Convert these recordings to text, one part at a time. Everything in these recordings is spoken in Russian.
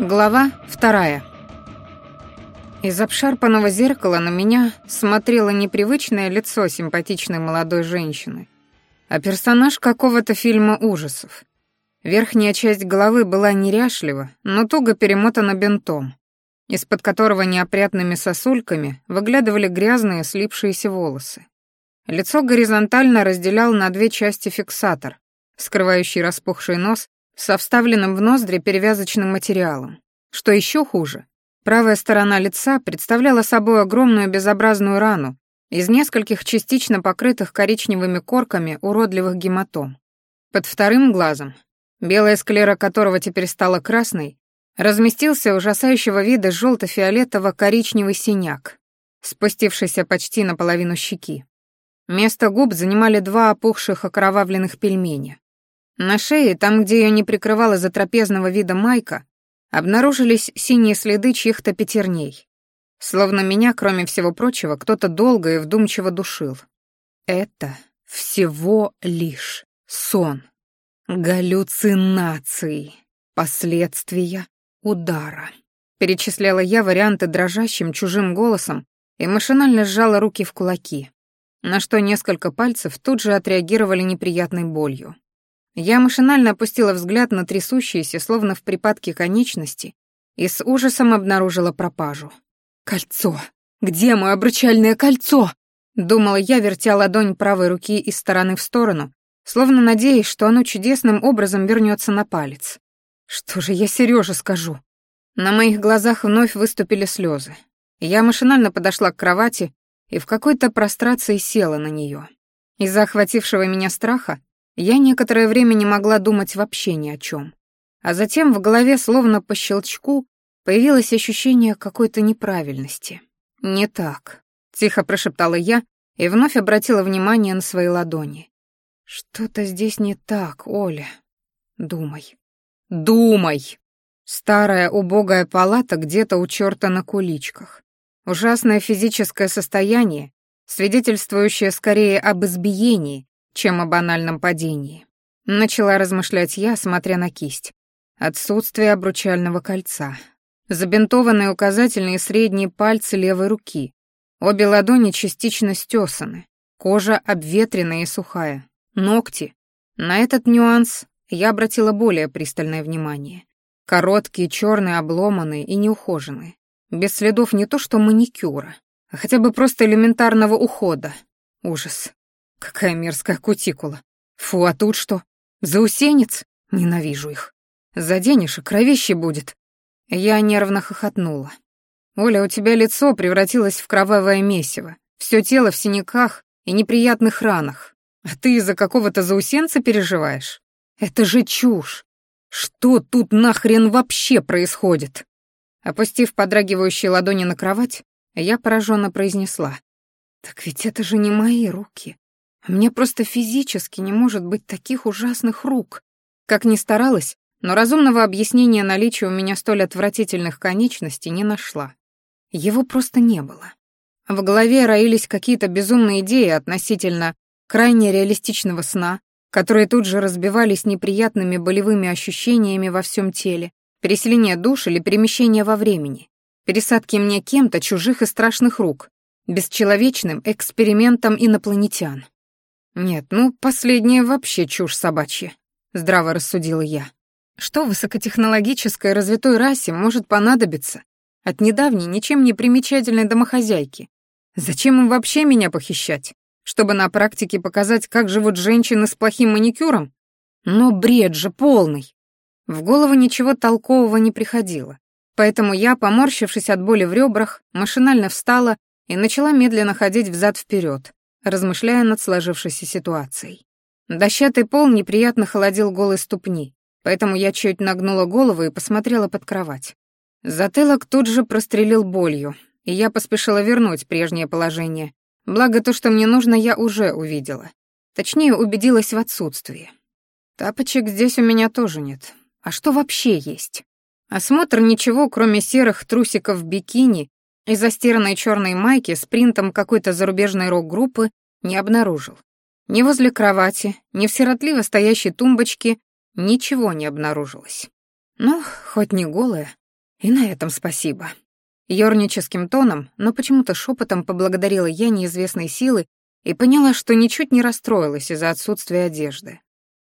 Глава вторая. Из обшарпанного зеркала на меня смотрело непривычное лицо симпатичной молодой женщины, а персонаж какого-то фильма ужасов. Верхняя часть головы была неряшлива, но туго перемотана бинтом, из-под которого неопрятными сосульками выглядывали грязные слипшиеся волосы. Лицо горизонтально разделял на две части фиксатор, скрывающий распухший нос со вставленным в ноздри перевязочным материалом. Что еще хуже, правая сторона лица представляла собой огромную безобразную рану из нескольких частично покрытых коричневыми корками уродливых гематом. Под вторым глазом, белая склера которого теперь стала красной, разместился ужасающего вида желто-фиолетово-коричневый синяк, спустившийся почти наполовину щеки. Место губ занимали два опухших окровавленных пельменя. На шее, там, где ее не прикрывала затрапезного вида майка, обнаружились синие следы чьих-то пятерней. Словно меня, кроме всего прочего, кто-то долго и вдумчиво душил. Это всего лишь сон. Галлюцинации. Последствия удара. Перечисляла я варианты дрожащим чужим голосом и машинально сжала руки в кулаки, на что несколько пальцев тут же отреагировали неприятной болью. Я машинально опустила взгляд на трясущиеся, словно в припадке конечности, и с ужасом обнаружила пропажу. «Кольцо! Где мое обручальное кольцо?» Думала я, вертя ладонь правой руки из стороны в сторону, словно надеясь, что оно чудесным образом вернется на палец. «Что же я Сереже скажу?» На моих глазах вновь выступили слезы. Я машинально подошла к кровати и в какой-то прострации села на нее. Из-за охватившего меня страха я некоторое время не могла думать вообще ни о чем. А затем в голове, словно по щелчку, появилось ощущение какой-то неправильности. «Не так», — тихо прошептала я и вновь обратила внимание на свои ладони. «Что-то здесь не так, Оля. Думай. Думай!» Старая убогая палата где-то у черта на куличках. Ужасное физическое состояние, свидетельствующее скорее об избиении, чем о банальном падении. Начала размышлять я, смотря на кисть. Отсутствие обручального кольца. Забинтованные указательные и средние пальцы левой руки. Обе ладони частично стесаны. Кожа обветренная и сухая. Ногти. На этот нюанс я обратила более пристальное внимание. Короткие, черные, обломанные и неухоженные. Без следов не то что маникюра, а хотя бы просто элементарного ухода. Ужас. Какая мерзкая кутикула. Фу, а тут что? Заусенец? Ненавижу их. Заденешь, и кровище будет. Я нервно хохотнула. Оля, у тебя лицо превратилось в кровавое месиво. Все тело в синяках и неприятных ранах. А ты из-за какого-то заусенца переживаешь? Это же чушь. Что тут нахрен вообще происходит? Опустив подрагивающие ладони на кровать, я пораженно произнесла. Так ведь это же не мои руки. Мне просто физически не может быть таких ужасных рук. Как ни старалась, но разумного объяснения наличия у меня столь отвратительных конечностей не нашла. Его просто не было. В голове роились какие-то безумные идеи относительно крайне реалистичного сна, которые тут же разбивались неприятными болевыми ощущениями во всем теле, переселение душ или перемещение во времени, пересадки мне кем-то чужих и страшных рук, бесчеловечным экспериментом инопланетян. «Нет, ну, последнее вообще чушь собачья», — здраво рассудила я. «Что высокотехнологической развитой расе может понадобиться от недавней, ничем не примечательной домохозяйки? Зачем им вообще меня похищать? Чтобы на практике показать, как живут женщины с плохим маникюром? Но бред же полный!» В голову ничего толкового не приходило, поэтому я, поморщившись от боли в ребрах, машинально встала и начала медленно ходить взад-вперед, размышляя над сложившейся ситуацией. Дощатый пол неприятно холодил голые ступни, поэтому я чуть нагнула голову и посмотрела под кровать. Затылок тут же прострелил болью, и я поспешила вернуть прежнее положение. Благо то, что мне нужно, я уже увидела. Точнее, убедилась в отсутствии. Тапочек здесь у меня тоже нет. А что вообще есть? Осмотр ничего, кроме серых трусиков бикини и застиранной черной майки с принтом какой-то зарубежной рок-группы не обнаружил. Ни возле кровати, ни в сиротливо стоящей тумбочке ничего не обнаружилось. Ну, хоть не голая. И на этом спасибо. Ёрническим тоном, но почему-то шепотом поблагодарила я неизвестной силы и поняла, что ничуть не расстроилась из-за отсутствия одежды.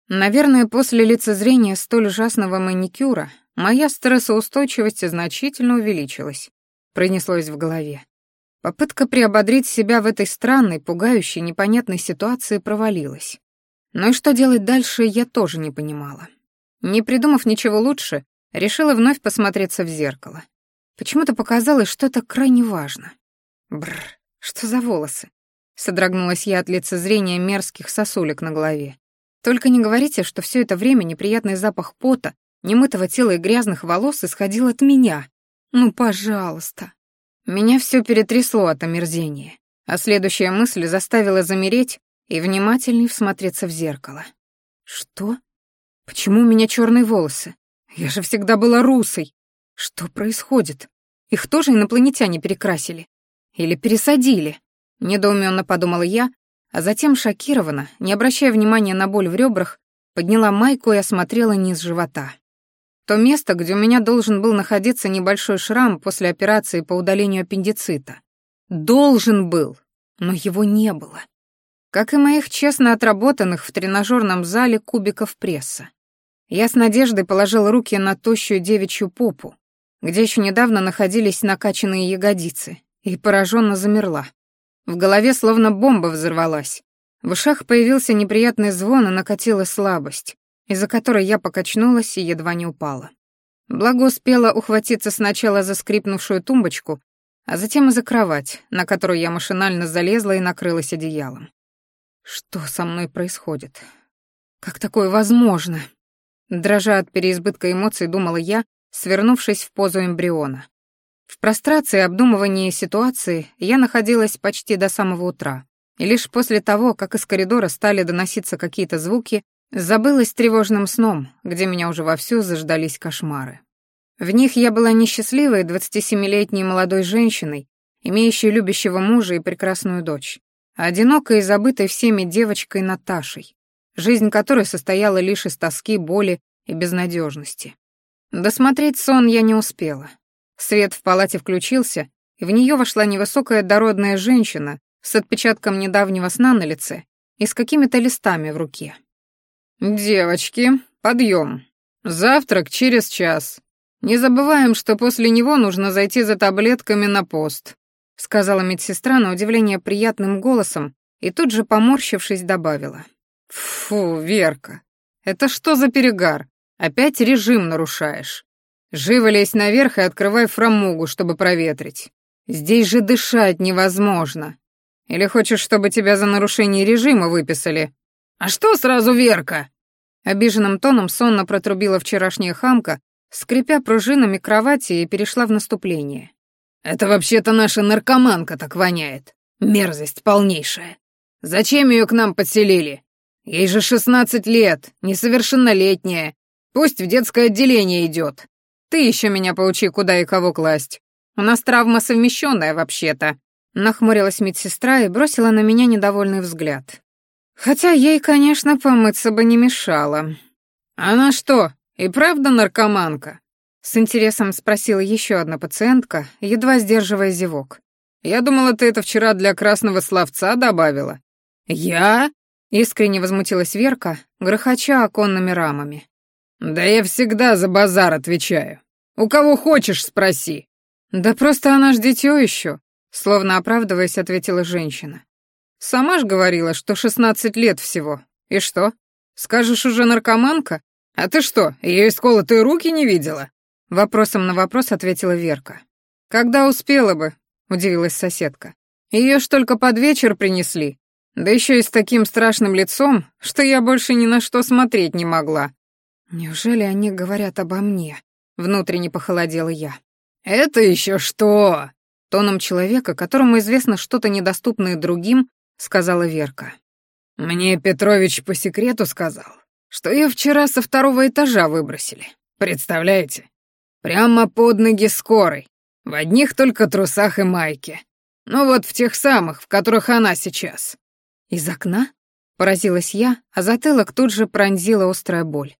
Наверное, после лицезрения столь ужасного маникюра моя стрессоустойчивость значительно увеличилась. Пронеслось в голове. Попытка приободрить себя в этой странной, пугающей, непонятной ситуации провалилась. Но и что делать дальше, я тоже не понимала. Не придумав ничего лучше, решила вновь посмотреться в зеркало. Почему-то показалось, что это крайне важно. Бррр, что за волосы? Содрогнулась я от лицезрения мерзких сосулек на голове. Только не говорите, что все это время неприятный запах пота, немытого тела и грязных волос исходил от меня. Ну, пожалуйста. Меня все перетрясло от омерзения, а следующая мысль заставила замереть и внимательней всмотреться в зеркало. Что? Почему у меня черные волосы? Я же всегда была русой. Что происходит? Их тоже инопланетяне перекрасили? Или пересадили? Недоуменно подумала я, а затем шокированно, не обращая внимания на боль в ребрах, подняла майку и осмотрела низ живота. То место, где у меня должен был находиться небольшой шрам после операции по удалению аппендицита. Должен был, но его не было. Как и моих честно отработанных в тренажерном зале кубиков пресса. Я с надеждой положил руки на тощую девичью попу, где еще недавно находились накачанные ягодицы, и пораженно замерла. В голове словно бомба взорвалась. В ушах появился неприятный звон и накатила слабость, из-за которой я покачнулась и едва не упала. Благо успела ухватиться сначала за скрипнувшую тумбочку, а затем и за кровать, на которую я машинально залезла и накрылась одеялом. Что со мной происходит? Как такое возможно? Дрожа от переизбытка эмоций, думала я, свернувшись в позу эмбриона. В прострации обдумывания ситуации я находилась почти до самого утра, и лишь после того, как из коридора стали доноситься какие-то звуки, забылась тревожным сном, где меня уже вовсю заждались кошмары. В них я была несчастливой 27-летней молодой женщиной, имеющей любящего мужа и прекрасную дочь, а одинокой и забытой всеми девочкой Наташей, жизнь которой состояла лишь из тоски, боли и безнадежности. Досмотреть сон я не успела. Свет в палате включился, и в нее вошла невысокая дородная женщина с отпечатком недавнего сна на лице и с какими-то листами в руке. «Девочки, подъем. Завтрак через час. Не забываем, что после него нужно зайти за таблетками на пост», сказала медсестра на удивление приятным голосом и тут же, поморщившись, добавила. «Фу, Верка, это что за перегар? Опять режим нарушаешь. Живо лезь наверх и открывай фрамугу, чтобы проветрить. Здесь же дышать невозможно. Или хочешь, чтобы тебя за нарушение режима выписали? А что сразу Верка? Обиженным тоном сонно протрубила вчерашняя хамка, скрипя пружинами кровати и перешла в наступление. Это вообще-то наша наркоманка так воняет. Мерзость полнейшая. Зачем ее к нам подселили? Ей же шестнадцать лет, несовершеннолетняя, Пусть в детское отделение идет. Ты еще меня поучи, куда и кого класть. У нас травма совмещенная вообще-то. Нахмурилась медсестра и бросила на меня недовольный взгляд. Хотя ей, конечно, помыться бы не мешало. Она что, и правда наркоманка? С интересом спросила еще одна пациентка, едва сдерживая зевок. Я думала, ты это вчера для красного словца добавила. Я? Искренне возмутилась Верка, грохоча оконными рамами. «Да я всегда за базар отвечаю. У кого хочешь, спроси». «Да просто она ж дитё ещё», — словно оправдываясь, ответила женщина. «Сама ж говорила, что шестнадцать лет всего. И что? Скажешь, уже наркоманка? А ты что, её исколотые руки не видела?» Вопросом на вопрос ответила Верка. «Когда успела бы?» — удивилась соседка. «Её ж только под вечер принесли. Да ещё и с таким страшным лицом, что я больше ни на что смотреть не могла. Неужели они говорят обо мне? Внутренне похолодела я. Это еще что? Тоном человека, которому известно что-то недоступное другим, сказала Верка. Мне Петрович по секрету сказал, что ее вчера со второго этажа выбросили. Представляете? Прямо под ноги скорой. В одних только трусах и майке. Ну вот в тех самых, в которых она сейчас. Из окна? Поразилась я, а затылок тут же пронзила острая боль.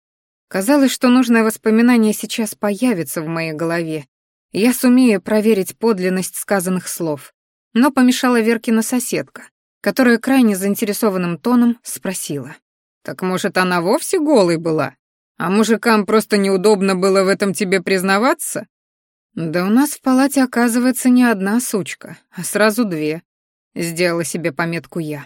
Казалось, что нужное воспоминание сейчас появится в моей голове, я сумею проверить подлинность сказанных слов. Но помешала Веркина соседка, которая крайне заинтересованным тоном спросила. «Так, может, она вовсе голой была? А мужикам просто неудобно было в этом тебе признаваться?» «Да у нас в палате, оказывается, не одна сучка, а сразу две», — сделала себе пометку я.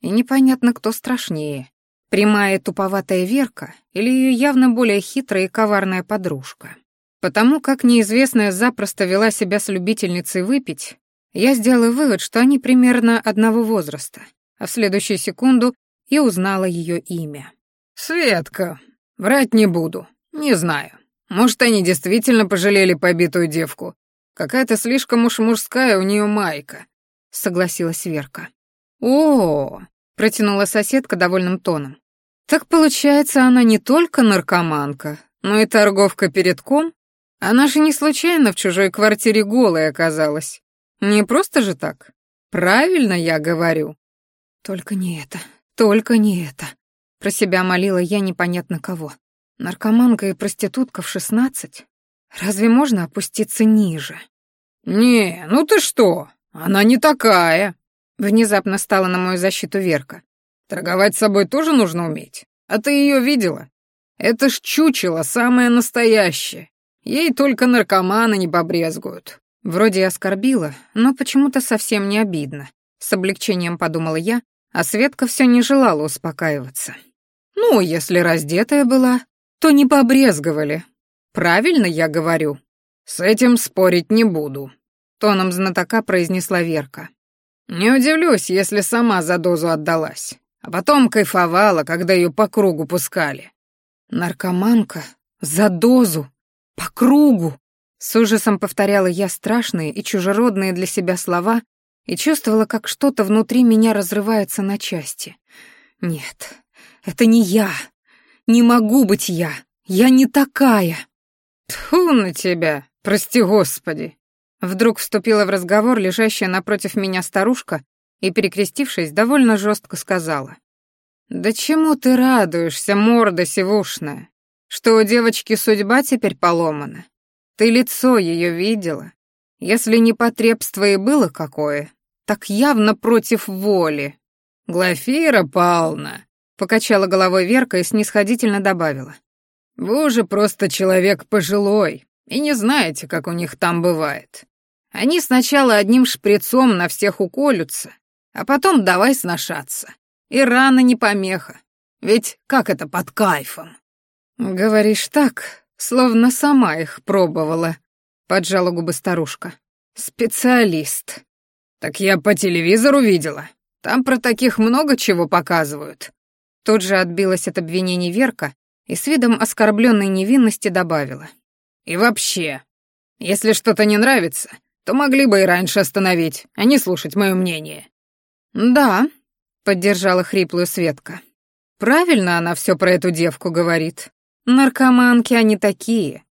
И непонятно, кто страшнее, прямая туповатая Верка или ее явно более хитрая и коварная подружка. Потому как неизвестная запросто вела себя с любительницей выпить, я сделала вывод, что они примерно одного возраста, а в следующую секунду и узнала ее имя. «Светка, врать не буду, не знаю. Может, они действительно пожалели побитую девку. Какая-то слишком уж мужская у нее майка», — согласилась Верка. «О, протянула соседка довольным тоном. Так получается, она не только наркоманка, но и торговка передком? Она же не случайно в чужой квартире голой оказалась. Не просто же так. Правильно я говорю. Только не это, только не это. Про себя молила я непонятно кого. Наркоманка и проститутка в шестнадцать? Разве можно опуститься ниже? «Не, ну ты что? Она не такая!» Внезапно стала на мою защиту Верка. Торговать собой тоже нужно уметь. А ты ее видела? Это ж чучело самое настоящее. Ей только наркоманы не побрезгуют. Вроде и оскорбила, но почему-то совсем не обидно. С облегчением подумала я, а Светка все не желала успокаиваться. Ну, если раздетая была, то не побрезговали. Правильно я говорю? С этим спорить не буду, тоном знатока произнесла Верка. Не удивлюсь, если сама за дозу отдалась а потом кайфовала, когда ее по кругу пускали. Наркоманка? За дозу? По кругу? С ужасом повторяла я страшные и чужеродные для себя слова и чувствовала, как что-то внутри меня разрывается на части. Нет, это не я. Не могу быть я. Я не такая. Тьфу на тебя, прости господи. Вдруг вступила в разговор лежащая напротив меня старушка и, перекрестившись, довольно жестко сказала. «Да чему ты радуешься, морда сивушная? Что у девочки судьба теперь поломана? Ты лицо ее видела? Если непотребство и было какое, так явно против воли». «Глафира Павловна», — покачала головой Верка и снисходительно добавила. «Вы уже просто человек пожилой и не знаете, как у них там бывает. Они сначала одним шприцом на всех уколются, а потом давай сношаться. И рано не помеха. Ведь как это под кайфом? Говоришь так, словно сама их пробовала, поджала губы старушка. Специалист. Так я по телевизору видела. Там про таких много чего показывают. Тут же отбилась от обвинений Верка и с видом оскорбленной невинности добавила. И вообще, если что-то не нравится, то могли бы и раньше остановить, а не слушать мое мнение. «Да», — поддержала хриплую Светка. «Правильно она все про эту девку говорит. Наркоманки они такие.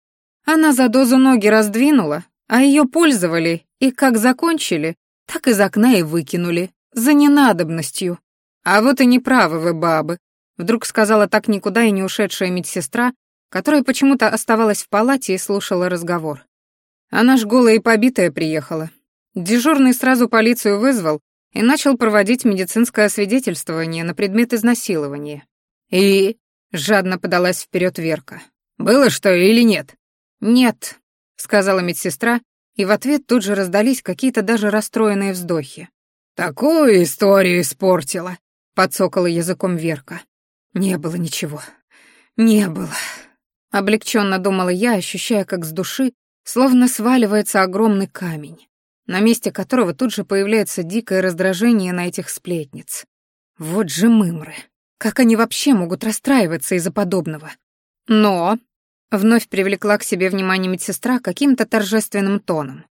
Она за дозу ноги раздвинула, а ее пользовали, и как закончили, так из окна и выкинули, за ненадобностью. А вот и неправы вы, бабы», — вдруг сказала так никуда и не ушедшая медсестра, которая почему-то оставалась в палате и слушала разговор. Она ж голая и побитая приехала. Дежурный сразу полицию вызвал, и начал проводить медицинское освидетельствование на предмет изнасилования. «И?» — жадно подалась вперед Верка. «Было что или нет?» «Нет», — сказала медсестра, и в ответ тут же раздались какие-то даже расстроенные вздохи. «Такую историю испортила», — подсокала языком Верка. «Не было ничего. Не было». Облегченно думала я, ощущая, как с души словно сваливается огромный камень на месте которого тут же появляется дикое раздражение на этих сплетниц. Вот же мымры. Как они вообще могут расстраиваться из-за подобного? Но... Вновь привлекла к себе внимание медсестра каким-то торжественным тоном.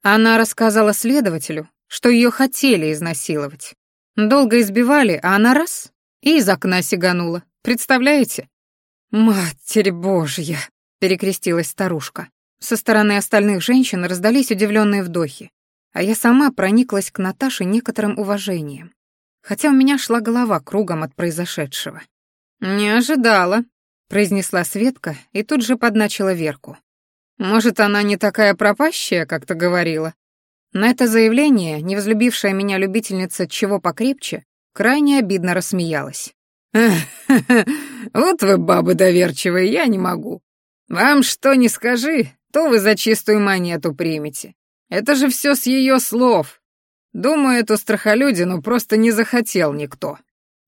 Она рассказала следователю, что ее хотели изнасиловать. Долго избивали, а она раз — и из окна сиганула. Представляете? «Матерь Божья!» — перекрестилась старушка. Со стороны остальных женщин раздались удивленные вдохи а я сама прониклась к Наташе некоторым уважением, хотя у меня шла голова кругом от произошедшего. «Не ожидала», — произнесла Светка и тут же подначила Верку. Может, она не такая пропащая, как ты говорила?» На это заявление невзлюбившая меня любительница чего покрепче крайне обидно рассмеялась. «Вот вы, бабы доверчивые, я не могу. Вам что не скажи, то вы за чистую монету примете. Это же все с ее слов. Думаю, эту страхолюдину просто не захотел никто.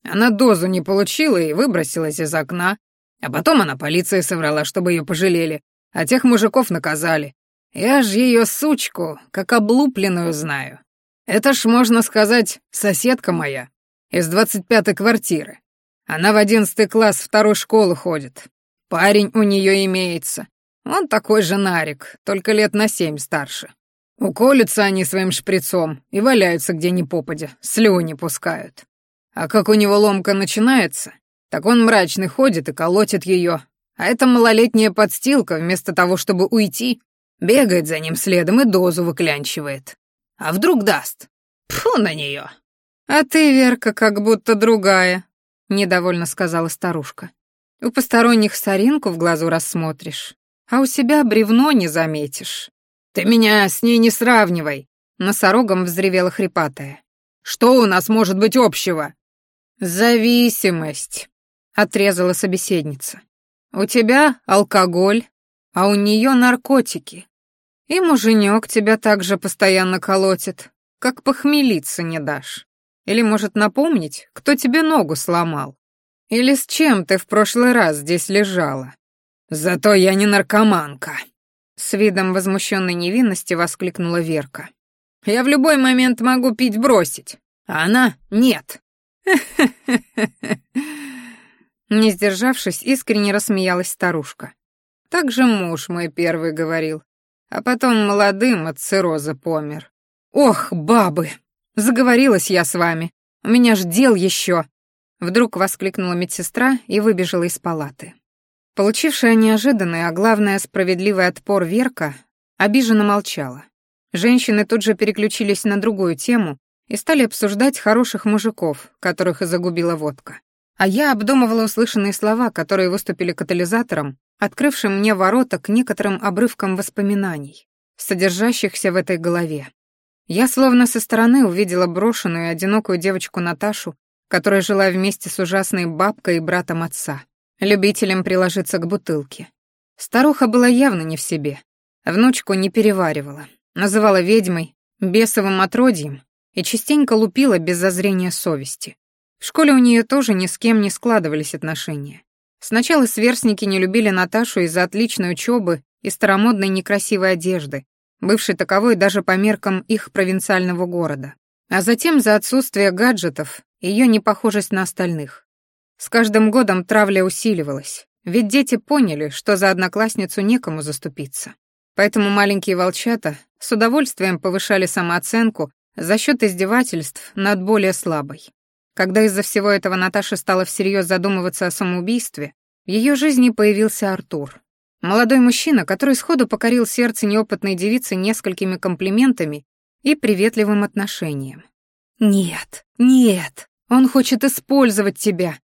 Она дозу не получила и выбросилась из окна. А потом она полиции соврала, чтобы ее пожалели, а тех мужиков наказали. Я ж ее сучку, как облупленную знаю. Это ж, можно сказать, соседка моя из двадцать пятой квартиры. Она в одиннадцатый класс второй школы ходит. Парень у нее имеется. Он такой же нарик, только лет на семь старше. Уколются они своим шприцом и валяются где ни попадя, слюни пускают. А как у него ломка начинается, так он мрачный ходит и колотит ее. А эта малолетняя подстилка, вместо того, чтобы уйти, бегает за ним следом и дозу выклянчивает. А вдруг даст? Фу на нее. «А ты, Верка, как будто другая», — недовольно сказала старушка. «У посторонних соринку в глазу рассмотришь, а у себя бревно не заметишь». «Ты меня с ней не сравнивай», — носорогом взревела хрипатая. «Что у нас может быть общего?» «Зависимость», — отрезала собеседница. «У тебя алкоголь, а у нее наркотики. И муженек тебя также постоянно колотит, как похмелиться не дашь. Или, может, напомнить, кто тебе ногу сломал? Или с чем ты в прошлый раз здесь лежала? Зато я не наркоманка. С видом возмущенной невинности воскликнула Верка. Я в любой момент могу пить бросить, а она — нет. Не сдержавшись, искренне рассмеялась старушка. Так же муж мой первый говорил, а потом молодым от цирроза помер. Ох, бабы! Заговорилась я с вами. У меня ж дел еще. Вдруг воскликнула медсестра и выбежала из палаты. Получившая неожиданный, а главное, справедливый отпор Верка обиженно молчала. Женщины тут же переключились на другую тему и стали обсуждать хороших мужиков, которых и загубила водка. А я обдумывала услышанные слова, которые выступили катализатором, открывшим мне ворота к некоторым обрывкам воспоминаний, содержащихся в этой голове. Я словно со стороны увидела брошенную и одинокую девочку Наташу, которая жила вместе с ужасной бабкой и братом отца, любителем приложиться к бутылке. Старуха была явно не в себе. Внучку не переваривала, называла ведьмой, бесовым отродьем и частенько лупила без зазрения совести. В школе у нее тоже ни с кем не складывались отношения. Сначала сверстники не любили Наташу из-за отличной учебы и старомодной некрасивой одежды, бывший таковой даже по меркам их провинциального города. А затем за отсутствие гаджетов, ее непохожесть на остальных. С каждым годом травля усиливалась, ведь дети поняли, что за одноклассницу некому заступиться. Поэтому маленькие волчата с удовольствием повышали самооценку за счет издевательств над более слабой. Когда из-за всего этого Наташа стала всерьез задумываться о самоубийстве, в ее жизни появился Артур. Молодой мужчина, который сходу покорил сердце неопытной девицы несколькими комплиментами и приветливым отношением. «Нет, нет, он хочет использовать тебя!»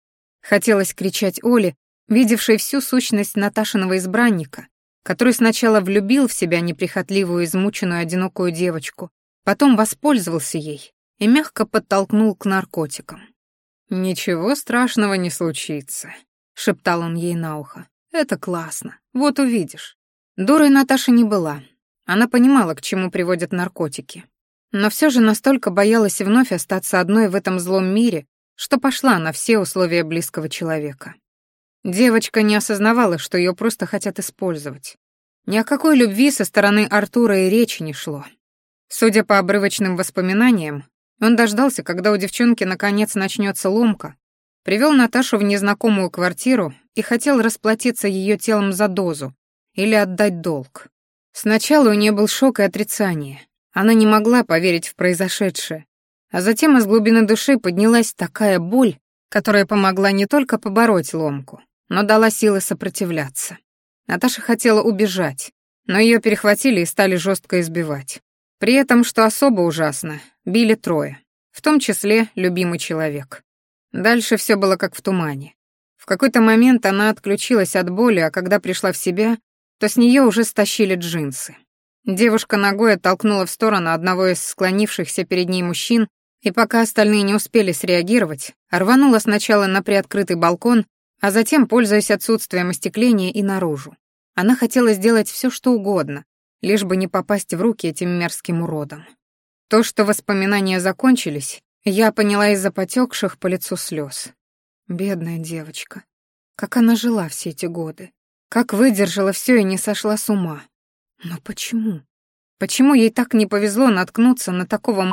Хотелось кричать Оле, видевшей всю сущность Наташиного избранника, который сначала влюбил в себя неприхотливую, измученную, одинокую девочку, потом воспользовался ей и мягко подтолкнул к наркотикам. «Ничего страшного не случится», — шептал он ей на ухо. Это классно. Вот увидишь. Дурой Наташа не была. Она понимала, к чему приводят наркотики. Но все же настолько боялась вновь остаться одной в этом злом мире, что пошла на все условия близкого человека. Девочка не осознавала, что ее просто хотят использовать. Ни о какой любви со стороны Артура и речи не шло. Судя по обрывочным воспоминаниям, он дождался, когда у девчонки наконец начнется ломка, Привел Наташу в незнакомую квартиру и хотел расплатиться ее телом за дозу или отдать долг. Сначала у нее был шок и отрицание. Она не могла поверить в произошедшее. А затем из глубины души поднялась такая боль, которая помогла не только побороть ломку, но дала силы сопротивляться. Наташа хотела убежать, но ее перехватили и стали жестко избивать. При этом, что особо ужасно, били трое, в том числе любимый человек. Дальше все было как в тумане. В какой-то момент она отключилась от боли, а когда пришла в себя, то с нее уже стащили джинсы. Девушка ногой оттолкнула в сторону одного из склонившихся перед ней мужчин, и пока остальные не успели среагировать, рванула сначала на приоткрытый балкон, а затем, пользуясь отсутствием остекления, и наружу. Она хотела сделать все, что угодно, лишь бы не попасть в руки этим мерзким уродам. То, что воспоминания закончились, я поняла из-за потекших по лицу слез. Бедная девочка. Как она жила все эти годы. Как выдержала все и не сошла с ума. Но почему? Почему ей так не повезло наткнуться на такого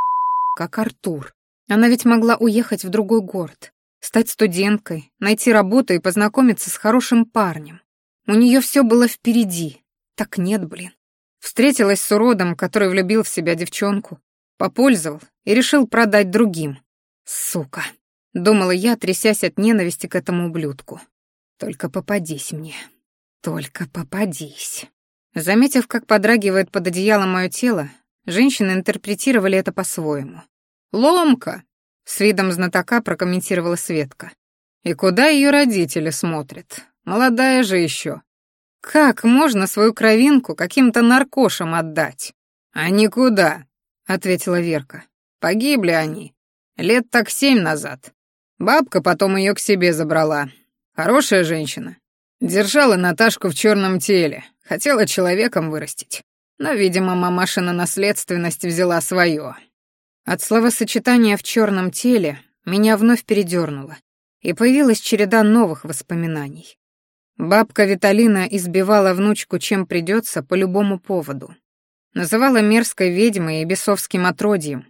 как Артур? Она ведь могла уехать в другой город, стать студенткой, найти работу и познакомиться с хорошим парнем. У нее все было впереди. Так нет, блин. Встретилась с уродом, который влюбил в себя девчонку, попользовал и решил продать другим. Сука. Думала я, трясясь от ненависти к этому ублюдку. Только попадись мне. Только попадись. Заметив, как подрагивает под одеялом мое тело, женщины интерпретировали это по-своему. «Ломка!» — с видом знатока прокомментировала Светка. «И куда ее родители смотрят? Молодая же еще. Как можно свою кровинку каким-то наркошам отдать?» «А никуда», — ответила Верка. «Погибли они. Лет так семь назад. Бабка потом ее к себе забрала. Хорошая женщина. Держала Наташку в черном теле, Хотела человеком вырастить. Но, видимо, мамашина наследственность взяла свое. От словосочетания «в черном теле» меня вновь передернуло, и появилась череда новых воспоминаний. Бабка Виталина избивала внучку чем придется по любому поводу. Называла мерзкой ведьмой и бесовским отродьем.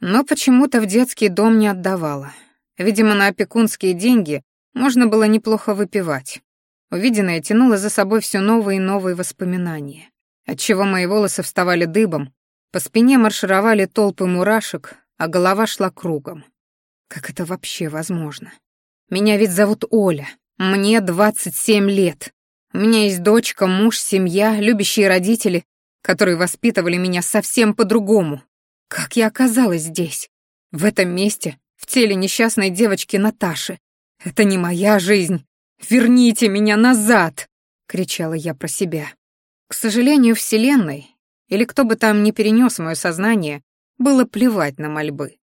Но почему-то в детский дом не отдавала. Видимо, на опекунские деньги можно было неплохо выпивать. Увиденное тянуло за собой все новые и новые воспоминания, отчего мои волосы вставали дыбом, по спине маршировали толпы мурашек, а голова шла кругом. Как это вообще возможно? Меня ведь зовут Оля, мне 27 лет. У меня есть дочка, муж, семья, любящие родители, которые воспитывали меня совсем по-другому. Как я оказалась здесь? В этом месте, в теле несчастной девочки Наташи. Это не моя жизнь, «Верните меня назад!» — кричала я про себя. К сожалению, Вселенной, или кто бы там ни перенес мое сознание, было плевать на мольбы.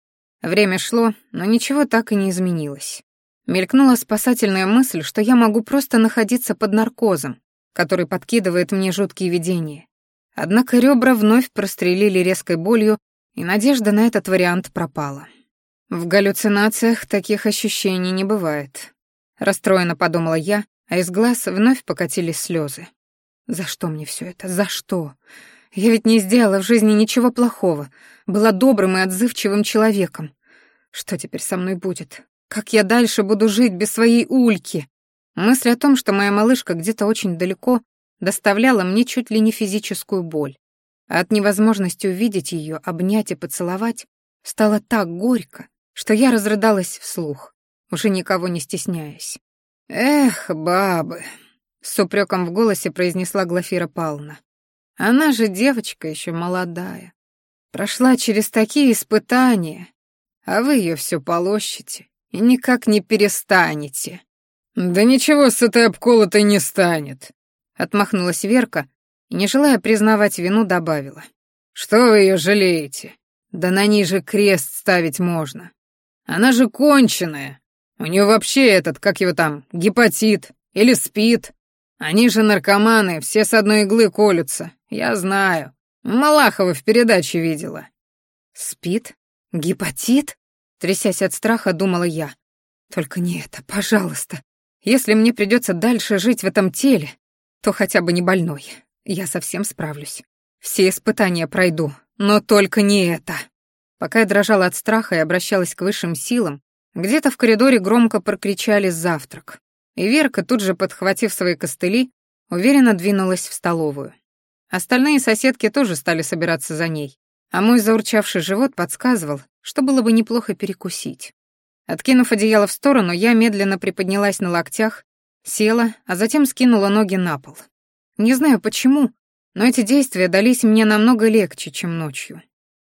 Время шло, но ничего так и не изменилось. Мелькнула спасательная мысль, что я могу просто находиться под наркозом, который подкидывает мне жуткие видения. Однако ребра вновь прострелили резкой болью, и надежда на этот вариант пропала. В галлюцинациях таких ощущений не бывает. Расстроенно подумала я, а из глаз вновь покатились слезы. За что мне все это? За что? Я ведь не сделала в жизни ничего плохого. Была добрым и отзывчивым человеком. Что теперь со мной будет? Как я дальше буду жить без своей ульки? Мысль о том, что моя малышка где-то очень далеко, доставляла мне чуть ли не физическую боль. А от невозможности увидеть ее, обнять и поцеловать, стало так горько, что я разрыдалась вслух уже никого не стесняясь. «Эх, бабы!» — с упреком в голосе произнесла Глафира Павловна. «Она же девочка еще молодая. Прошла через такие испытания, а вы ее все полощете и никак не перестанете». «Да ничего с этой обколотой не станет», — отмахнулась Верка и, не желая признавать вину, добавила. «Что вы ее жалеете? Да на ней же крест ставить можно. Она же конченая, у нее вообще этот, как его там, гепатит или спит. Они же наркоманы, все с одной иглы колются. Я знаю. Малахова в передаче видела. Спит? Гепатит? Трясясь от страха, думала я. Только не это, пожалуйста. Если мне придется дальше жить в этом теле, то хотя бы не больной. Я совсем справлюсь. Все испытания пройду, но только не это. Пока я дрожала от страха и обращалась к высшим силам, где-то в коридоре громко прокричали «завтрак», и Верка, тут же подхватив свои костыли, уверенно двинулась в столовую. Остальные соседки тоже стали собираться за ней, а мой заурчавший живот подсказывал, что было бы неплохо перекусить. Откинув одеяло в сторону, я медленно приподнялась на локтях, села, а затем скинула ноги на пол. Не знаю почему, но эти действия дались мне намного легче, чем ночью.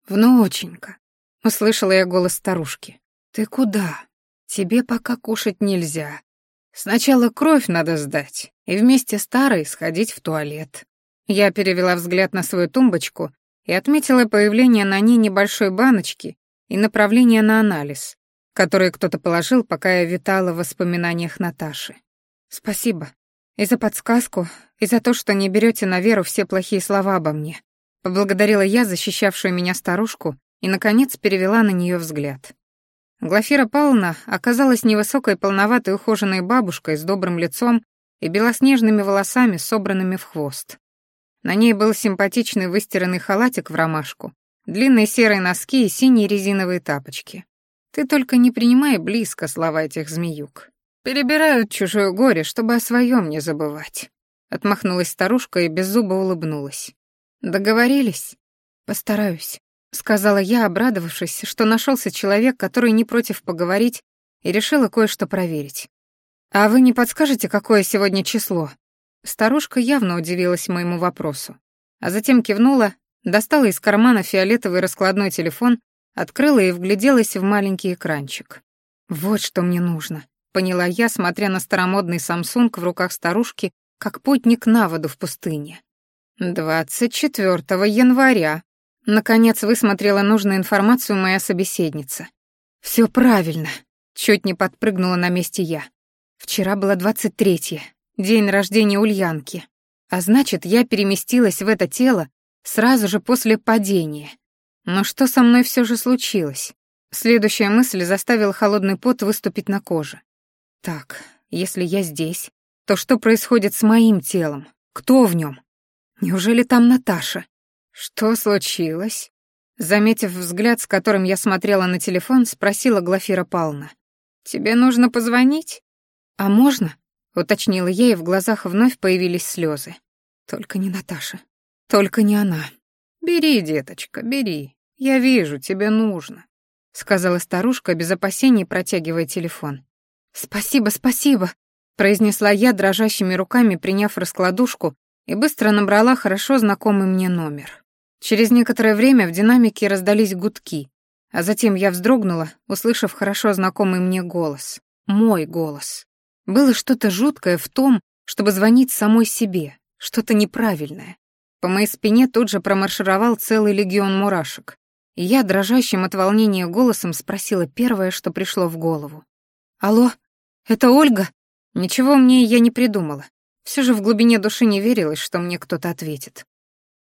«Внученька», — услышала я голос старушки. «Ты куда? Тебе пока кушать нельзя. Сначала кровь надо сдать, и вместе с Тарой сходить в туалет. Я перевела взгляд на свою тумбочку и отметила появление на ней небольшой баночки и направление на анализ, который кто-то положил, пока я витала в воспоминаниях Наташи. «Спасибо. И за подсказку, и за то, что не берете на веру все плохие слова обо мне», поблагодарила я защищавшую меня старушку и, наконец, перевела на нее взгляд. Глафира Павловна оказалась невысокой, полноватой, ухоженной бабушкой с добрым лицом и белоснежными волосами, собранными в хвост. На ней был симпатичный выстиранный халатик в ромашку, длинные серые носки и синие резиновые тапочки. Ты только не принимай близко слова этих змеюк. Перебирают чужое горе, чтобы о своем не забывать. Отмахнулась старушка и беззубо улыбнулась. Договорились? Постараюсь, сказала я, обрадовавшись, что нашелся человек, который не против поговорить, и решила кое-что проверить. «А вы не подскажете, какое сегодня число?» Старушка явно удивилась моему вопросу, а затем кивнула, достала из кармана фиолетовый раскладной телефон, открыла и вгляделась в маленький экранчик. «Вот что мне нужно», — поняла я, смотря на старомодный Samsung в руках старушки, как путник на воду в пустыне. «Двадцать четвертого января», — наконец высмотрела нужную информацию моя собеседница. «Все правильно», — чуть не подпрыгнула на месте я. Вчера было двадцать третье, день рождения Ульянки. А значит, я переместилась в это тело сразу же после падения. Но что со мной все же случилось? Следующая мысль заставила холодный пот выступить на коже. Так, если я здесь, то что происходит с моим телом? Кто в нем? Неужели там Наташа? Что случилось? Заметив взгляд, с которым я смотрела на телефон, спросила Глафира Павловна. «Тебе нужно позвонить?» «А можно?» — уточнила я, и в глазах вновь появились слезы. «Только не Наташа. Только не она». «Бери, деточка, бери. Я вижу, тебе нужно», — сказала старушка, без опасений протягивая телефон. «Спасибо, спасибо», — произнесла я дрожащими руками, приняв раскладушку, и быстро набрала хорошо знакомый мне номер. Через некоторое время в динамике раздались гудки, а затем я вздрогнула, услышав хорошо знакомый мне голос. Мой голос. Было что-то жуткое в том, чтобы звонить самой себе, что-то неправильное. По моей спине тут же промаршировал целый легион мурашек, и я, дрожащим от волнения голосом, спросила первое, что пришло в голову. «Алло, это Ольга?» Ничего мне я не придумала. Все же в глубине души не верилось, что мне кто-то ответит.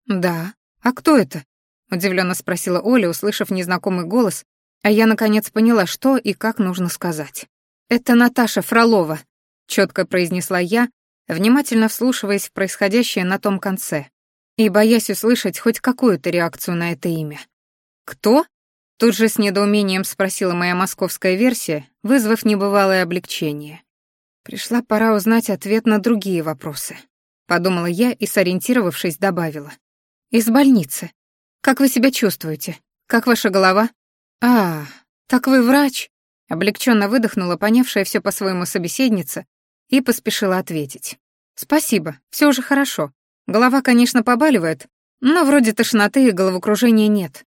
«Да. А кто это?» — удивленно спросила Оля, услышав незнакомый голос, а я, наконец, поняла, что и как нужно сказать. «Это Наташа Фролова», четко произнесла я, внимательно вслушиваясь в происходящее на том конце и боясь услышать хоть какую-то реакцию на это имя. «Кто?» — тут же с недоумением спросила моя московская версия, вызвав небывалое облегчение. Пришла пора узнать ответ на другие вопросы. Подумала я и, сориентировавшись, добавила. «Из больницы. Как вы себя чувствуете? Как ваша голова?» «А, так вы врач?» Облегченно выдохнула понявшая все по-своему собеседница и поспешила ответить. «Спасибо, все уже хорошо. Голова, конечно, побаливает, но вроде тошноты и головокружения нет.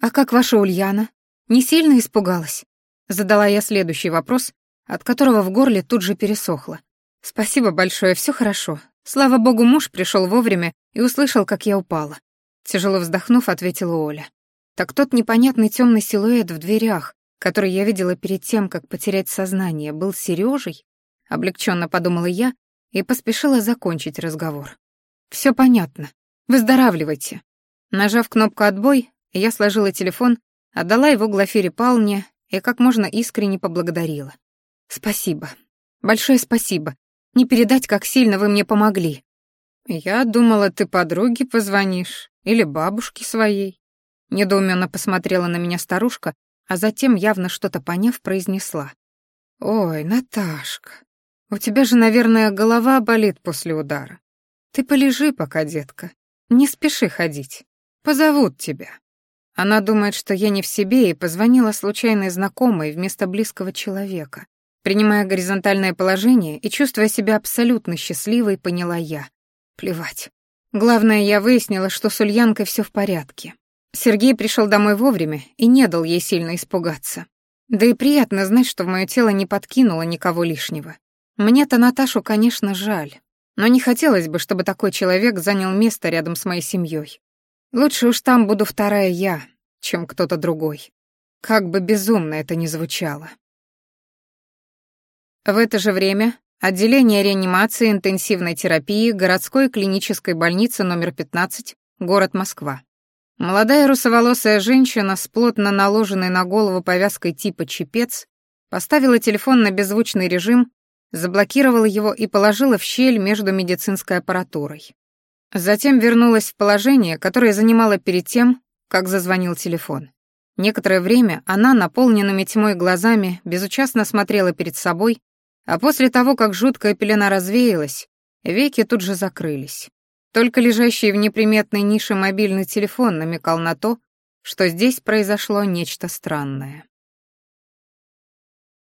А как ваша Ульяна? Не сильно испугалась?» Задала я следующий вопрос, от которого в горле тут же пересохло. «Спасибо большое, все хорошо. Слава богу, муж пришел вовремя и услышал, как я упала». Тяжело вздохнув, ответила Оля. Так тот непонятный темный силуэт в дверях, который я видела перед тем, как потерять сознание, был Сережей? облегченно подумала я и поспешила закончить разговор. Все понятно. Выздоравливайте. Нажав кнопку «Отбой», я сложила телефон, отдала его Глафире Павловне и как можно искренне поблагодарила. «Спасибо. Большое спасибо. Не передать, как сильно вы мне помогли». «Я думала, ты подруге позвонишь или бабушке своей». Недоуменно посмотрела на меня старушка, а затем, явно что-то поняв, произнесла. «Ой, Наташка, у тебя же, наверное, голова болит после удара. Ты полежи пока, детка. Не спеши ходить. Позовут тебя. Она думает, что я не в себе, и позвонила случайной знакомой вместо близкого человека. Принимая горизонтальное положение и чувствуя себя абсолютно счастливой, поняла я. Плевать. Главное, я выяснила, что с Ульянкой все в порядке. Сергей пришел домой вовремя и не дал ей сильно испугаться. Да и приятно знать, что в мое тело не подкинуло никого лишнего. Мне-то Наташу, конечно, жаль. Но не хотелось бы, чтобы такой человек занял место рядом с моей семьей. Лучше уж там буду вторая я, чем кто-то другой. Как бы безумно это ни звучало. В это же время отделение реанимации интенсивной терапии городской клинической больницы номер 15, город Москва. Молодая русоволосая женщина с плотно наложенной на голову повязкой типа чепец поставила телефон на беззвучный режим, заблокировала его и положила в щель между медицинской аппаратурой. Затем вернулась в положение, которое занимала перед тем, как зазвонил телефон. Некоторое время она, наполненными тьмой глазами, безучастно смотрела перед собой, а после того, как жуткая пелена развеялась, веки тут же закрылись. Только лежащий в неприметной нише мобильный телефон намекал на то, что здесь произошло нечто странное.